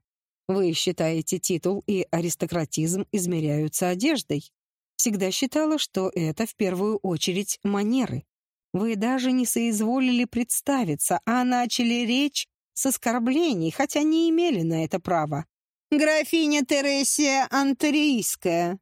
Вы считаете, титул и аристократизм измеряются одеждой? Всегда считала, что это в первую очередь манеры. Вы даже не соизволили представиться, а начали речь с оскорблений, хотя не имели на это права. «Графиня Тересия Антерийская!»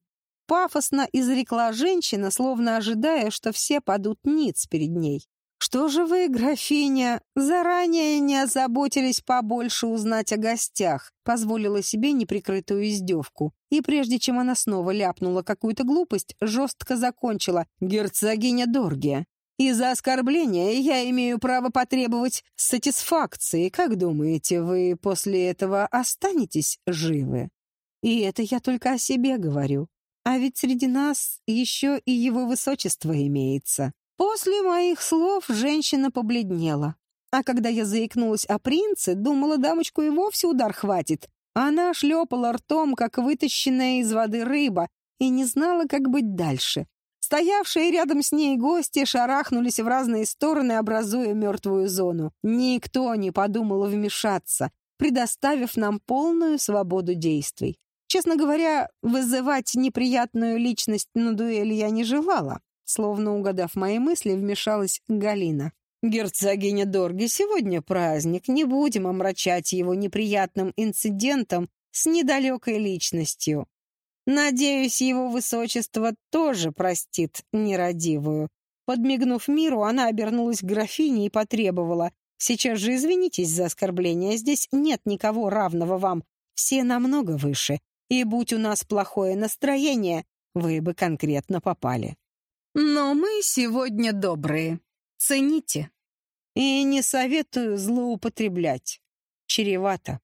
Пафосно изрекла женщина, словно ожидая, что все падут ниц перед ней. «Что же вы, графиня, заранее не озаботились побольше узнать о гостях?» Позволила себе неприкрытую издевку. И прежде чем она снова ляпнула какую-то глупость, жестко закончила «Герцогиня Доргия». И за оскорбление я имею право потребовать сатисфакции. Как думаете, вы после этого останетесь живы? И это я только о себе говорю. А ведь среди нас еще и его высочество имеется. После моих слов женщина побледнела. А когда я заикнулась о принце, думала, дамочку и вовсе удар хватит. Она шлепала ртом, как вытащенная из воды рыба, и не знала, как быть дальше. Стоявшие рядом с ней гости шарахнулись в разные стороны, образуя мертвую зону. Никто не подумал вмешаться, предоставив нам полную свободу действий. Честно говоря, вызывать неприятную личность на дуэль я не желала. Словно угадав мои мысли, вмешалась Галина. «Герцогиня Дорги, сегодня праздник. Не будем омрачать его неприятным инцидентом с недалекой личностью. Надеюсь, его высочество тоже простит нерадивую». Подмигнув миру, она обернулась к графине и потребовала. «Сейчас же извинитесь за оскорбление. Здесь нет никого равного вам. Все намного выше. И будь у нас плохое настроение, вы бы конкретно попали». Но мы сегодня добрые. Цените. И не советую злоупотреблять. Чревато.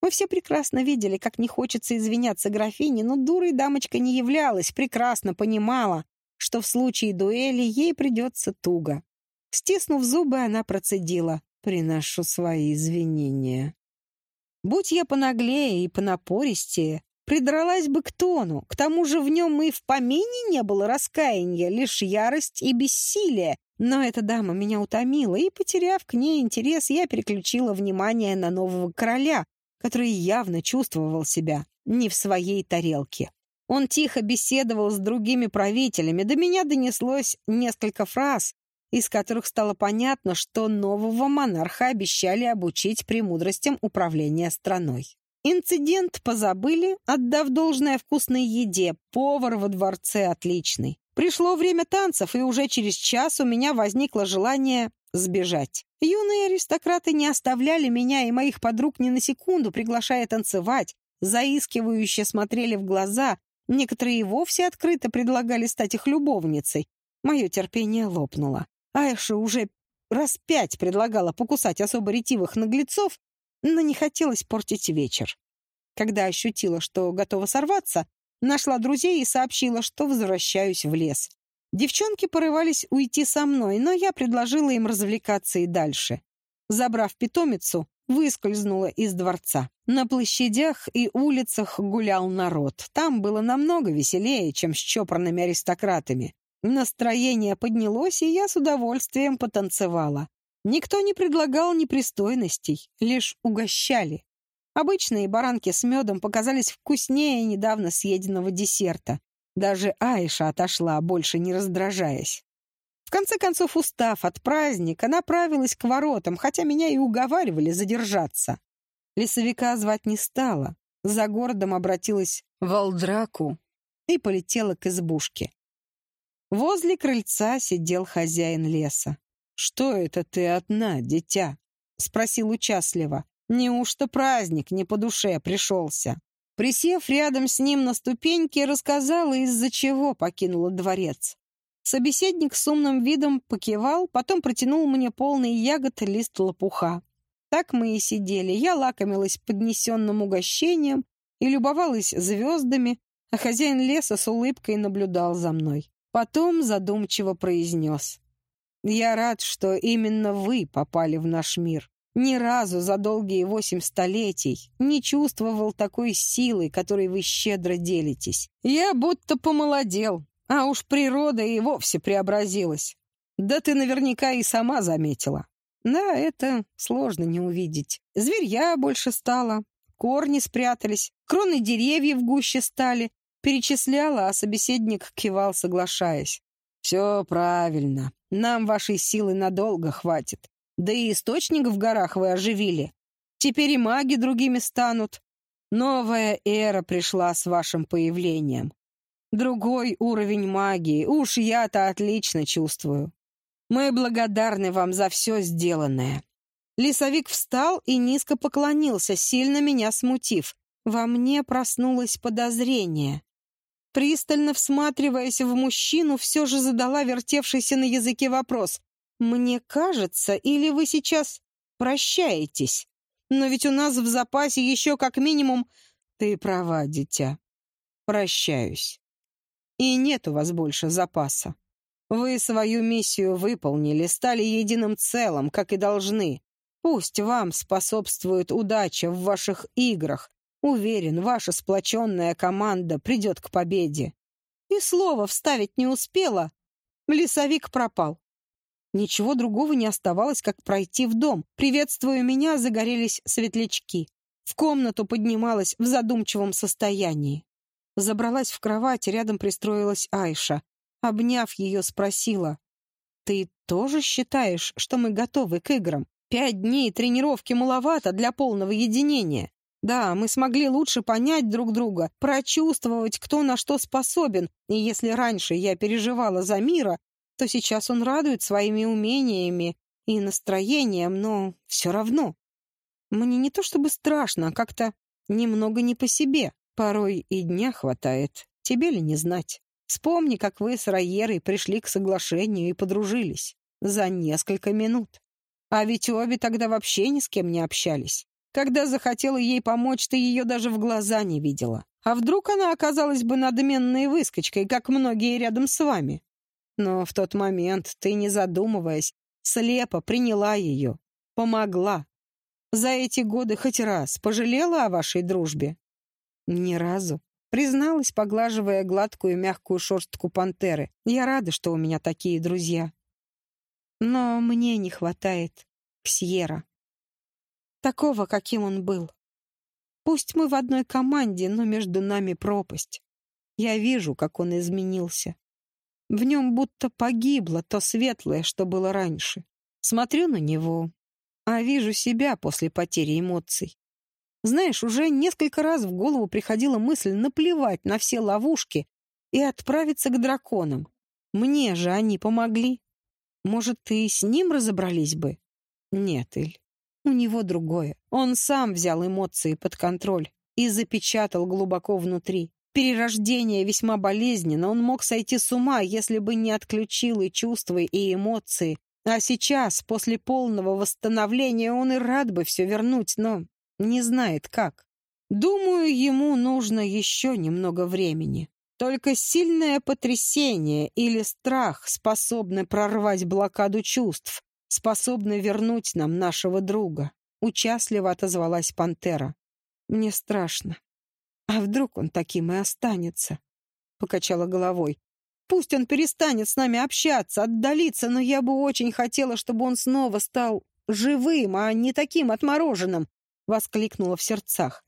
Мы все прекрасно видели, как не хочется извиняться графине, но дурой дамочка не являлась, прекрасно понимала, что в случае дуэли ей придется туго. Стиснув зубы, она процедила. «Приношу свои извинения». Будь я понаглее и понапористее, придралась бы к тону. К тому же в нем и в помине не было раскаяния, лишь ярость и бессилие. Но эта дама меня утомила, и, потеряв к ней интерес, я переключила внимание на нового короля, который явно чувствовал себя не в своей тарелке. Он тихо беседовал с другими правителями, до меня донеслось несколько фраз, из которых стало понятно, что нового монарха обещали обучить премудростям управления страной. Инцидент позабыли, отдав должное вкусной еде. Повар во дворце отличный. Пришло время танцев, и уже через час у меня возникло желание сбежать. Юные аристократы не оставляли меня и моих подруг ни на секунду, приглашая танцевать. Заискивающе смотрели в глаза. Некоторые вовсе открыто предлагали стать их любовницей. Мое терпение лопнуло. Айша уже раз пять предлагала покусать особо ретивых наглецов, но не хотелось портить вечер. Когда ощутила, что готова сорваться, нашла друзей и сообщила, что возвращаюсь в лес. Девчонки порывались уйти со мной, но я предложила им развлекаться и дальше. забрав питомицу, выскользнула из дворца. На площадях и улицах гулял народ. Там было намного веселее, чем с чопорными аристократами. Настроение поднялось, и я с удовольствием потанцевала. Никто не предлагал непристойностей, лишь угощали. Обычные баранки с медом показались вкуснее недавно съеденного десерта. Даже Айша отошла, больше не раздражаясь. В конце концов, устав от праздника, направилась к воротам, хотя меня и уговаривали задержаться. Лесовика звать не стала. За городом обратилась в Алдраку и полетела к избушке. Возле крыльца сидел хозяин леса. «Что это ты одна, дитя?» — спросил участливо. «Неужто праздник не по душе пришелся?» Присев рядом с ним на ступеньке, рассказала, из-за чего покинула дворец. Собеседник с умным видом покивал, потом протянул мне полный ягод лист лопуха. Так мы и сидели. Я лакомилась поднесенным угощением и любовалась звездами, а хозяин леса с улыбкой наблюдал за мной. Потом задумчиво произнес. «Я рад, что именно вы попали в наш мир. Ни разу за долгие восемь столетий не чувствовал такой силы, которой вы щедро делитесь. Я будто помолодел, а уж природа и вовсе преобразилась. Да ты наверняка и сама заметила. Да, это сложно не увидеть. Зверья больше стало, корни спрятались, кроны деревьев гуще стали. Перечисляла, а собеседник кивал, соглашаясь. «Все правильно. Нам вашей силы надолго хватит. Да и источник в горах вы оживили. Теперь и маги другими станут. Новая эра пришла с вашим появлением. Другой уровень магии. Уж я-то отлично чувствую. Мы благодарны вам за все сделанное». Лесовик встал и низко поклонился, сильно меня смутив. Во мне проснулось подозрение. Пристально всматриваясь в мужчину, все же задала вертевшийся на языке вопрос. «Мне кажется, или вы сейчас прощаетесь? Но ведь у нас в запасе еще как минимум...» «Ты права, дитя. Прощаюсь. И нет у вас больше запаса. Вы свою миссию выполнили, стали единым целым, как и должны. Пусть вам способствует удача в ваших играх. Уверен, ваша сплоченная команда придет к победе. И слова вставить не успела. Лесовик пропал. Ничего другого не оставалось, как пройти в дом. Приветствуя меня, загорелись светлячки. В комнату поднималась в задумчивом состоянии. Забралась в кровать, рядом пристроилась Айша. Обняв ее, спросила. «Ты тоже считаешь, что мы готовы к играм? Пять дней тренировки маловато для полного единения. Да, мы смогли лучше понять друг друга, прочувствовать, кто на что способен, и если раньше я переживала за мира, то сейчас он радует своими умениями и настроением, но все равно. Мне не то чтобы страшно, а как-то немного не по себе. Порой и дня хватает. Тебе ли не знать? Вспомни, как вы с Райерой пришли к соглашению и подружились. За несколько минут. А ведь обе тогда вообще ни с кем не общались. Когда захотела ей помочь, ты ее даже в глаза не видела. А вдруг она оказалась бы надменной выскочкой, как многие рядом с вами? Но в тот момент ты, не задумываясь, слепо приняла ее, помогла. За эти годы хоть раз пожалела о вашей дружбе? Ни разу. Призналась, поглаживая гладкую мягкую шерстку пантеры. Я рада, что у меня такие друзья. Но мне не хватает Ксьера. Такого, каким он был. Пусть мы в одной команде, но между нами пропасть. Я вижу, как он изменился. В нем будто погибло то светлое, что было раньше. Смотрю на него, а вижу себя после потери эмоций. Знаешь, уже несколько раз в голову приходила мысль наплевать на все ловушки и отправиться к драконам. Мне же они помогли. Может, ты с ним разобрались бы? Нет, Иль, у него другое. Он сам взял эмоции под контроль и запечатал глубоко внутри. Перерождение весьма болезненно, он мог сойти с ума, если бы не отключил и чувства, и эмоции. А сейчас, после полного восстановления, он и рад бы все вернуть, но не знает как. Думаю, ему нужно еще немного времени. Только сильное потрясение или страх способны прорвать блокаду чувств, способны вернуть нам нашего друга», — участливо отозвалась пантера. «Мне страшно. А вдруг он таким и останется?» — покачала головой. «Пусть он перестанет с нами общаться, отдалиться, но я бы очень хотела, чтобы он снова стал живым, а не таким отмороженным!» — воскликнула в сердцах.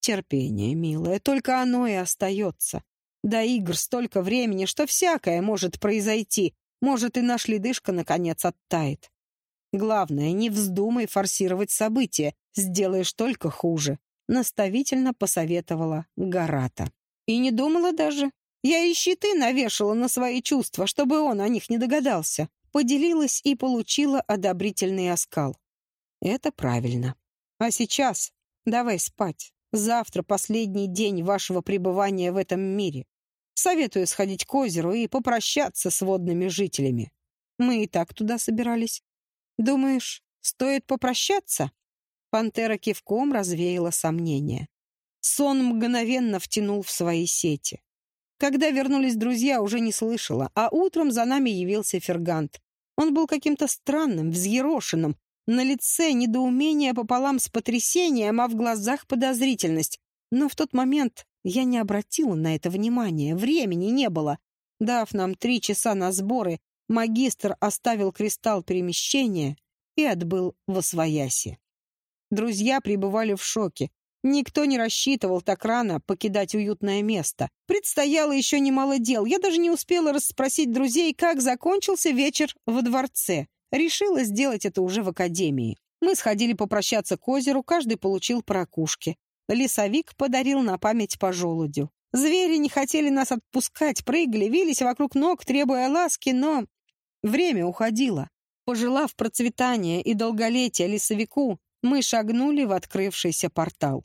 «Терпение, милая, только оно и остается. До игр столько времени, что всякое может произойти. Может, и наш ледышка, наконец, оттает. Главное, не вздумай форсировать события, сделаешь только хуже», — наставительно посоветовала Гарата. И не думала даже. Я и щиты навешала на свои чувства, чтобы он о них не догадался. Поделилась и получила одобрительный оскал. Это правильно. А сейчас давай спать. Завтра последний день вашего пребывания в этом мире. Советую сходить к озеру и попрощаться с водными жителями. Мы и так туда собирались. Думаешь, стоит попрощаться?» Пантера кивком развеяла сомнения. Сон мгновенно втянул в свои сети. Когда вернулись друзья, уже не слышала, а утром за нами явился Фергант. Он был каким-то странным, взъерошенным, на лице недоумение пополам с потрясением, а в глазах подозрительность. Но в тот момент я не обратила на это внимания, времени не было. Дав нам три часа на сборы, магистр оставил кристалл перемещения и отбыл в Освояси. Друзья пребывали в шоке. Никто не рассчитывал так рано покидать уютное место. Предстояло еще немало дел. Я даже не успела расспросить друзей, как закончился вечер во дворце. Решила сделать это уже в академии. Мы сходили попрощаться к озеру, каждый получил по ракушке. Лесовик подарил на память по желудю. Звери не хотели нас отпускать, прыгали, вились вокруг ног, требуя ласки, но Время уходило. Пожелав процветания и долголетия лесовику, мы шагнули в открывшийся портал.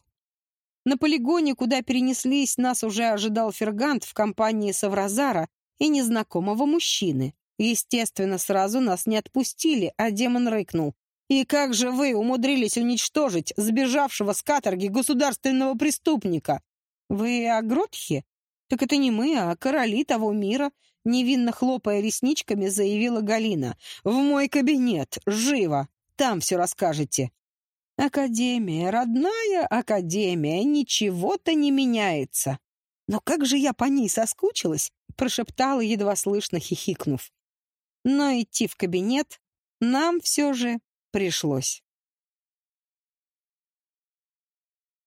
На полигоне, куда перенеслись, нас уже ожидал Фергант в компании Савразара и незнакомого мужчины. Естественно, сразу нас не отпустили, а демон рыкнул. «И как же вы умудрились уничтожить сбежавшего с каторги государственного преступника? Вы о Гротхе? Так это не мы, а короли того мира, Невинно хлопая ресничками, заявила Галина. «В мой кабинет! Живо! Там все расскажете!» «Академия, родная академия, ничего-то не меняется!» «Но как же я по ней соскучилась!» прошептала, едва слышно хихикнув. Но идти в кабинет нам все же пришлось.